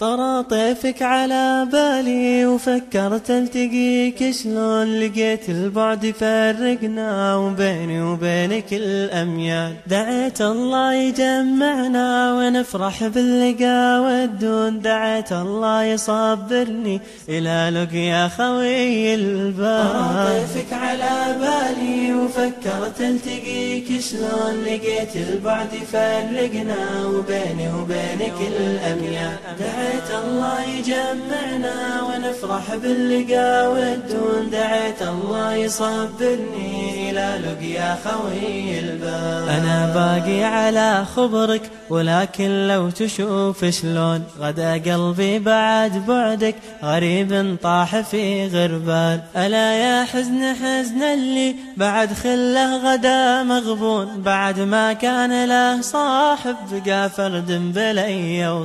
طرى طيفك على بالي وفكرت التقيك شلون لقيت البعد يفرقنا وبيني وبينك الأميال. دعيت الله يجمعنا ونفرح باللقا والدون دعيت الله يصبرني إلى لقيا خوي البال. طرى طيفك على بالي وفكرت التقيك شلون لقيت البعد يفرقنا وبيني وبينك الأميال. دعيت الله يجمعنا ونفرح باللقا والدون. دعيت الله يصبرني إلى لقيا خوي الباب. أنا باقي على خبرك ولكن لو تشوف شلون غدا قلبي بعد بعدك غريب طاح في غربال. ألا يا حزن حزن اللي بعد خله غدا مغبون. بعد ما كان له صاحب بقى فرد بلي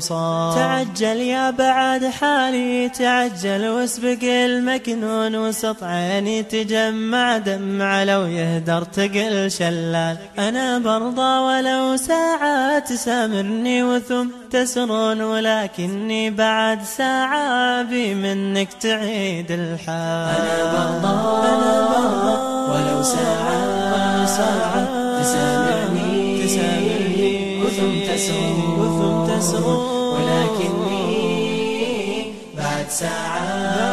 تعجل يا بعد حالي تعجل واسبق المكنون. وسط عيني تجمع دمع لو يهدر تقل شلال. أنا برضى ولو ساعة تسامرني وثم تسرون ولكني بعد ساعة بي منك تعيد الحال. أنا برضى أنا برضى ولو ساعة ولو ساعة تسامرني تسامرني. وثم تسرون. وثم تسرون. ولكني بعد ساعات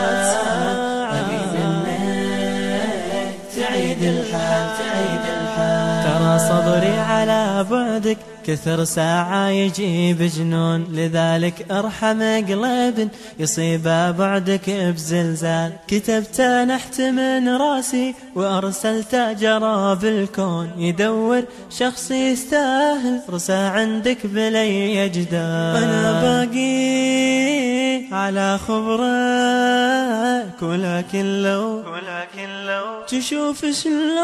الحال تعيد الحال. ترى صبري على بعدك كثر ساعة يجيب جنون لذلك أرحم قلب يصيب بعدك بزلزال. كتبت نحت من راسي وأرسلت جرى بالكون يدور شخص يستاهل رسى عندك بلي يجدال أنا باقي على خبرك ولكن لو ولكن لو تشوف شلون